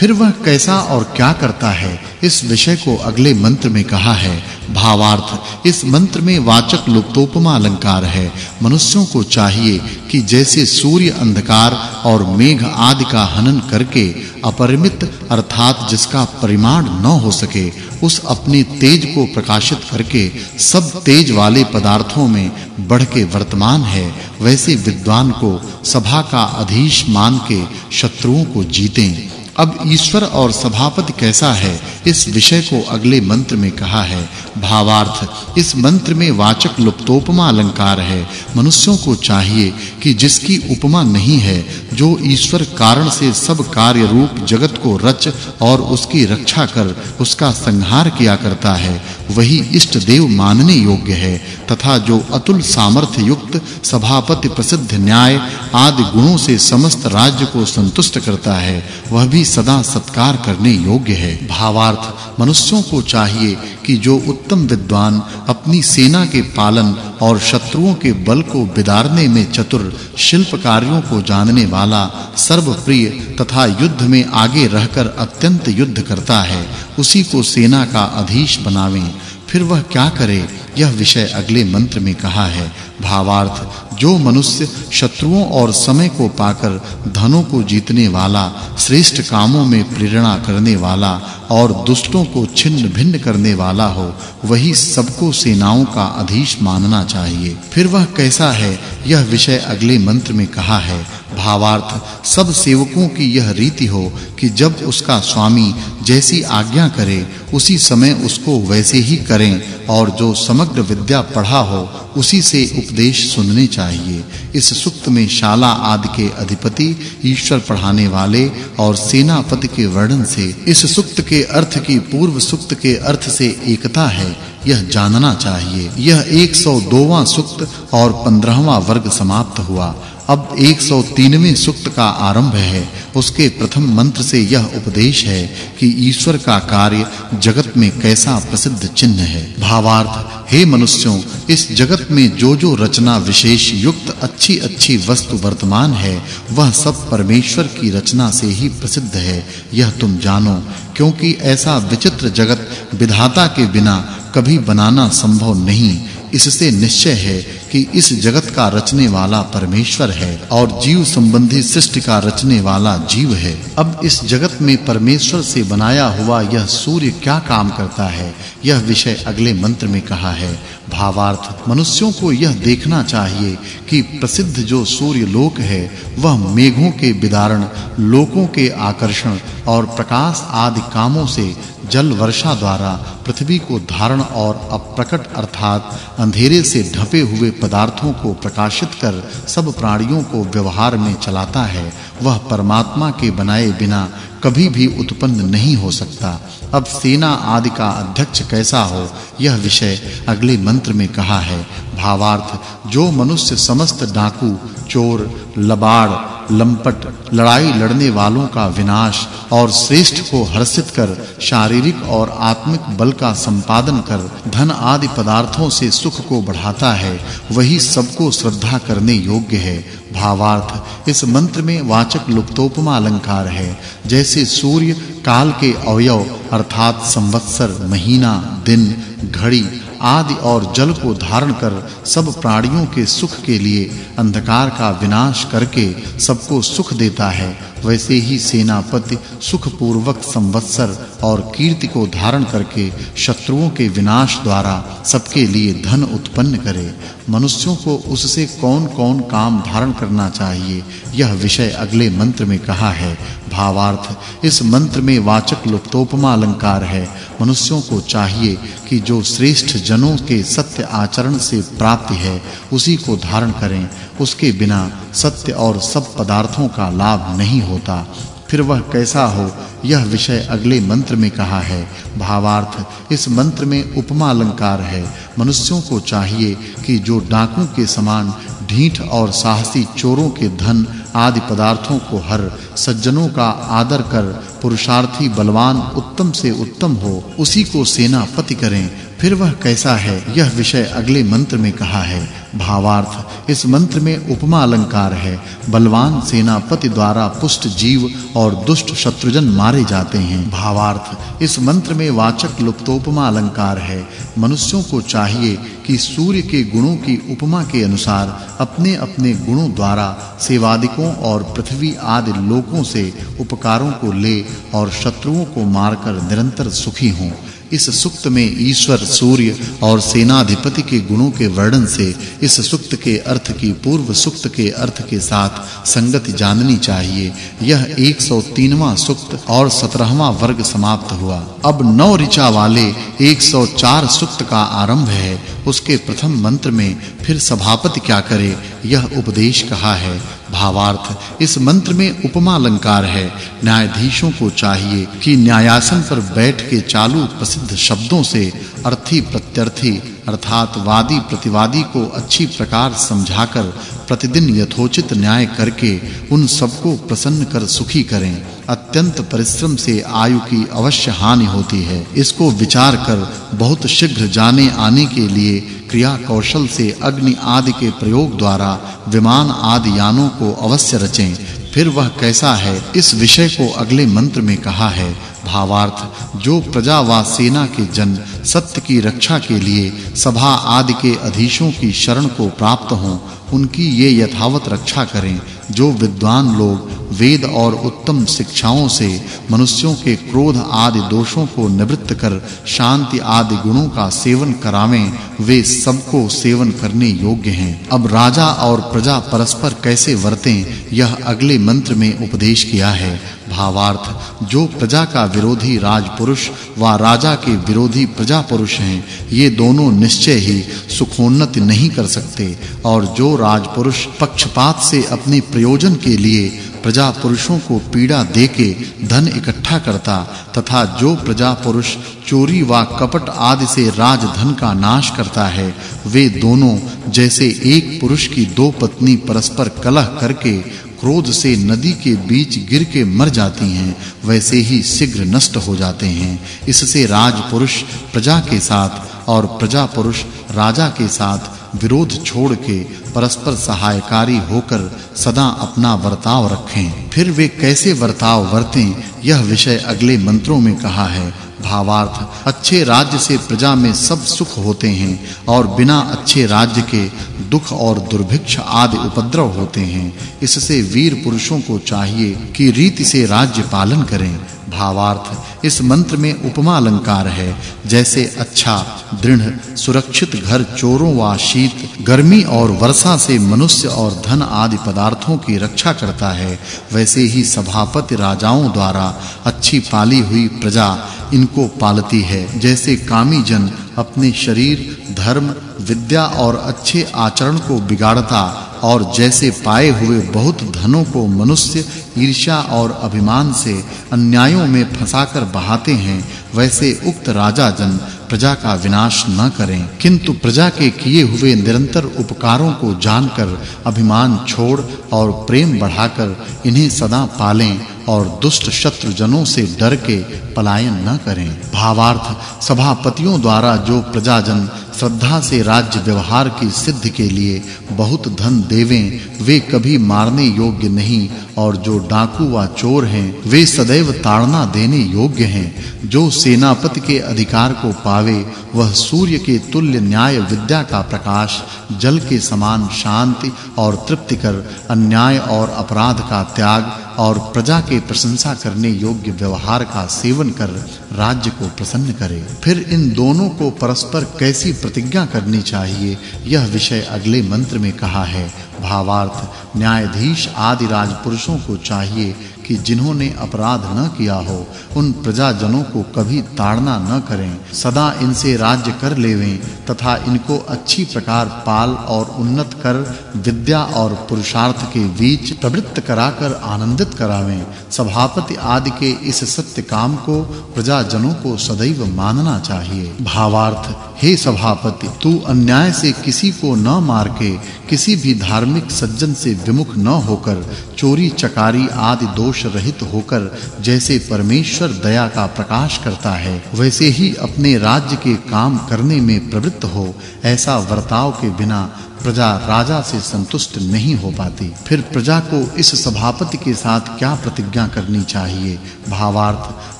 फिर वह कैसा और क्या करता है, इस विषय को अगले मंत्र में कहा है। भावार्थ, इस मंत्र में वाचक् लुप्तोपमा अलंकार है। मनुष्यों को चाहिए कि जैसे सूर्य अंधकार और मेघ आदि का हनन करके अपरिमित, अर्थात जिसका परिमाण न हो सके, उस अपने तेज को प्रकाशित करके सब तेज वाले पदार्थों में बढ़ के वर्तमान है, वैसे विद्वान को सभा का अधीश मान के शत्रुओं को जीतें। अब ईश्वर और सभापति कैसा है, इस विषय को अगले मंत्र में कहा है। भावार्थ, इस मंत्र में वाचक् लुप्तोपमा अलंकार है। मनुष्यों को चाहिए कि जिसकी उपमा नहीं है, जो ईश्वर कारण से सब कार्य रूप जगत को रच और उसकी रक्षा कर, उसका संहार किया करता है, वही इष्ट देव मानने योग्य है, तथा जो अतुल सामर्थ्य युक्त सभापति प्रसिद्ध न्याय आदि गुणों से समस्त राज्य को संतुष्ट करता है, वह भी सदा सत्कार करने योग्य है। भावार्थ, मनुष्यों को चाहिए कि जो उत्तम विद्वान अपनी सेना के पालन और शत्रुओं के बल को बिदारने में चतुर शिल्प कार्यों को जानने वाला सर्वप्रिय तथा युद्ध में आगे रहकर अत्यंत युद्ध करता है, उसी को सेना का अधीश बनावें। फिर वह क्या करे? यह विषय अगले मंत्र में कहा है। भावार्थ, जो मनुष्य शत्रुओं और समय को पाकर धनों को जीतने वाला, श्रेष्ठ कामों में प्रेरणा करने वाला और दुष्टों को छिन्न भिन्न करने वाला हो, वही सबको सेनाओं का अधीश मानना चाहिए। फिर वह कैसा है? यह विषय अगले मंत्र में कहा है। भावार्थ, सब सेवकों की यह रीति हो कि जब उसका स्वामी जैसी आज्ञा करे, उसी समय उसको वैसे ही करें और जो समग्र विद्या पढ़ा हो, उसी से उपदेश सुनने चाहिए। इस सुक्त में शाला आदि के अधिपति, ईश्वर पढ़ाने वाले और सेनापति के वर्णन से इस सुक्त के अर्थ की पूर्व सुक्त के अर्थ से एकता है, यह जानना चाहिए। यह 102वां सुक्त और 15वां वर्ग समाप्त हुआ। अब 103वें सूक्त का आरंभ है। उसके प्रथम मंत्र से यह उपदेश है कि ईश्वर का कार्य जगत में कैसा प्रसिद्ध चिन्ह है। भावार्थ, हे मनुष्यों, इस जगत में जो जो रचना विशेष युक्त अच्छी अच्छी वस्तु वर्तमान है, वह सब परमेश्वर की रचना से ही प्रसिद्ध है। यह तुम जानो, क्योंकि ऐसा विचित्र जगत विधाता के बिना कभी बनाना संभव नहीं। इससे निश्चय है कि इस जगत का रचने वाला परमेश्वर है और जीव संबंधी सृष्टि का रचने वाला जीव है। अब इस जगत में परमेश्वर से बनाया हुआ यह सूर्य क्या काम करता है? यह विषय अगले मंत्र में कहा है। भावार्थ, मनुष्यों को यह देखना चाहिए कि प्रसिद्ध जो सूर्य लोक है, वह मेघों के विदारण, लोकों के आकर्षण और प्रकाश आदि कामों से जल वर्षा द्वारा पृथ्वी को धारण और अप्रकट अर्थात अंधेरे से ढपे हुए पदार्थों को प्रकाशित कर सब प्राणियों को व्यवहार में चलाता है, वह परमात्मा के बनाए बिना कभी भी उत्पन्न नहीं हो सकता। अब सेना आदि का अध्यक्ष कैसा हो, यह विषय अगले मंत्र में कहा है। भावार्थ, जो मनुष्य समस्त डाकू, चोर, लबाड़ लंपट, लड़ाई लड़ने वालों का विनाश और श्रेष्ठ को हर्षित कर शारीरिक और आत्मिक बल का संपादन कर धन आदि पदार्थों से सुख को बढ़ाता है, वही सबको श्रद्धा करने योग्य है। भावार्थ, इस मंत्र में वाचक् लुप्तोपमा अलंकार है, जैसे सूर्य काल के अवयव अर्थात संवत्सर, महीना, दिन, घड़ी आदि और जल को धारण कर सब प्राणियों के सुख के लिए अंधकार का विनाश करके सबको सुख देता है, वैसे ही सेनापति सुख पूर्वक संवत्सर और कीर्ति को धारण करके शत्रुओं के विनाश द्वारा सबके लिए धन उत्पन्न करे। मनुष्यों को उससे कौन-कौन काम धारण करना चाहिए, यह विषय अगले मंत्र में कहा है। भावार्थ, इस मंत्र में वाचक् लुप्तोपमा अलंकार है। मनुष्यों को चाहिए कि जो श्रेष्ठ जनों के सत्य आचरण से प्राप्ति है, उसी को धारण करें। उसके बिना सत्य और सब पदार्थों का लाभ नहीं होता। फिर वह कैसा हो, यह विषय अगले मंत्र में कहा है। भावार्थ, इस मंत्र में उपमा अलंकार है। मनुष्यों को चाहिए कि जो डाकू के समान ढीठ और साहसी चोरों के धन आदि पदार्थों को हर सज्जनों का आदर कर, पुरुषार्थी बलवान उत्तम से उत्तम हो, उसी को सेनापति करें। फिर वह कैसा है? यह विषय अगले मंत्र में कहा है। भावार्थ, इस मंत्र में उपमा अलंकार है। बलवान सेनापति द्वारा पुष्ट जीव और दुष्ट शत्रुजन मारे जाते हैं। भावार्थ, इस मंत्र में वाचक् लुप्तोपमा अलंकार है। मनुष्यों को चाहिए कि सूर्य के गुणों की उपमा के अनुसार अपने-अपने गुणों द्वारा सेवादिकों और पृथ्वी आदि लोकों से उपकारों को ले और शत्रुओं को मारकर निरंतर सुखी हों। इस सुक्त में ईश्वर, सूर्य और सेनाधिपति के गुणों के वर्णन से इस सुक्त के अर्थ की, पूर्व सुक्त के अर्थ के साथ संगति जाननी चाहिए। यह 103वां सुक्त और 17वां वर्ग समाप्त हुआ। अब नौ ऋचा वाले 104 सुक्त का आरंभ है। उसके प्रथम मंत्र में फिर सभापति क्या करे, यह उपदेश कहा है। भावार्थ। इस मंत्र में उपमा अलंकार है। न्यायाधीशों को चाहिए कि न्यायासन पर बैठ के चालू प्रसिद्ध शब्दों से अर्थी प्रत्यर्थी, अर्थात वादी प्रतिवादी को अच्छी प्रकार समझाकर प्रतिदिन यथोचित न्याय करके उन सबको प्रसन्न कर सुखी करें। अत्यंत परिश्रम से आयु की अवश्य हानि होती है। इसको विचार कर बहुत शीघ्र जाने आने के लिए क्रिया कौशल से अग्नि आदि के प्रयोग द्वारा विमान आदि यानों को अवश्य रचें। फिर वह कैसा है? इस विषय को अगले मंत्र में कहा है। भावार्थ, जो प्रजा व सेना के जन सत्य की रक्षा के लिए सभा आदि के अधीशों की शरण को प्राप्त हों, उनकी ये यथावत रक्षा करें। जो विद्वान लोग वेद और उत्तम शिक्षाओं से मनुष्यों के क्रोध आदि दोषों को निवृत्त कर शांति आदि गुणों का सेवन करावें, वे सबको सेवन करने योग्य हैं। अब राजा और प्रजा परस्पर कैसे वर्तें, यह अगले मंत्र में उपदेश किया है। भावार्थ, जो प्रजा का विरोधी राजपुरुष व राजा के विरोधी प्रजा पुरुष हैं, ये दोनों निश्चय ही सुखोन्नति नहीं कर सकते, और जो राजपुरुष पक्षपात से अपने प्रयोजन के लिए प्रजा पुरुषों को पीड़ा देके धन इकट्ठा करता तथा जो प्रजा पुरुष चोरी व कपट आदि से राजधन का नाश करता है, वे दोनों जैसे एक पुरुष की दो पत्नी परस्पर कलह करके क्रोध से नदी के बीच गिर के मर जाती हैं, वैसे ही शीघ्र नष्ट हो जाते हैं। इससे राजपुरुष प्रजा के साथ और प्रजा पुरुष राजा के साथ विरोध छोड़ के परस्पर सहायकारी होकर सदा अपना वर्ताव रखें। फिर वे कैसे वर्ताव वर्तें यह विषय अगले मंत्रों में कहा है। भावार्थ, अच्छे राज्य से प्रजा में सब सुख होते हैं और बिना अच्छे राज्य के दुख और दुर्भिक्ष आदि उपद्रव होते हैं। इससे वीर पुरुषों को चाहिए कि रीति से राज्य पालन करें। भावार्थ। इस मंत्र में उपमा अलंकार है, जैसे अच्छा दृढ़, सुरक्षित घर, चोरों व शीत, गर्मी और वर्षा से मनुष्य और धन आदि पदार्थों की रक्षा करता है। वैसे ही सभापति राजाओं द्वारा अच्छी पाली हुई प्रजा इनको पालती है, जैसे कामी जन अपने शरीर, धर्म, विद्या और अच्छे आचरण को बिगाड़ता और जैसे पाए हुए बहुत धनों को मनुष्य ईर्ष्या और अभिमान से अन्यायों में फंसाकर बहाते हैं, वैसे उक्त राजा जन प्रजा का विनाश न करें। किंतु प्रजा के किए हुए निरंतर उपकारों को जानकर, अभिमान छोड़ और प्रेम बढ़ाकर इन्हें सदा पालें और दुष्ट शत्रु जनों से डर के पलायन न करें। भावार्थ सभापतियों द्वारा जो प्रजाजन श्रद्धा से राज्य व्यवहार की सिद्धि के लिए बहुत धन देवें, वे कभी मारने योग्य नहीं, और जो डाकू व चोर हैं, वे सदैव ताड़ना देने योग्य हैं। जो सेनापति के अधिकार को पावे, वह सूर्य के तुल्य न्याय विद्या का प्रकाश, जल के समान शांति और तृप्ति कर अन्याय और अपराध का त्याग और प्रजा के प्रशंसा करने योग्य व्यवहार का सेवन कर राज्य को प्रसन्न करे। फिर इन दोनों को परस्पर कैसी प्रतिज्ञा करनी चाहिए। यह विषय अगले मंत्र में कहा है। भावार्थ, न्यायाधीश आदि राजपुरुषों को चाहिए कि जिन्होंने अपराध न किया हो, उन प्रजाजनों को कभी ताड़ना न करें। सदा इनसे राज्य कर लेवें तथा इनको अच्छी प्रकार पाल और उन्नत कर, विद्या और पुरुषार्थ के बीच प्रवृत्त कराकर आनंदित करावें। सभापति आदि के इस सत्य काम को प्रजाजनों को सदैव मानना चाहिए। भावार्थ, हे सभापति, तू अन्याय से किसी को न मार के किसी भी धार्मिक सज्जन से विमुख न होकर, चोरी, चकारी आदि दोष दोष रहित होकर जैसे परमेश्वर दया का प्रकाश करता है, वैसे ही अपने राज्य के काम करने में प्रवृत्त हो, ऐसा वर्ताव के बिना प्रजा राजा से संतुष्ट नहीं हो पाती। फिर प्रजा को इस सभापति के साथ क्या प्रतिज्ञा करनी चाहिए? भावार्थ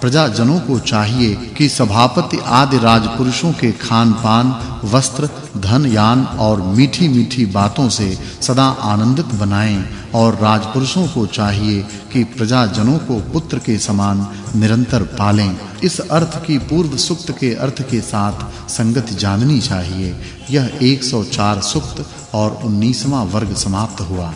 प्रजा जनों को चाहिए कि सभापति आदि राजपुरुषों के खान-पान, वस्त्र धन, यान और मीठी-मीठी बातों से सदा आनंदित बनाएँ और राजपुरुषों को चाहिए कि प्रजाजनों को पुत्र के समान निरंतर पालें। इस अर्थ की पूर्व सुक्त के अर्थ के साथ संगति जाननी चाहिए। यह 104 सुक्त और 19वां वर्ग समाप्त हुआ।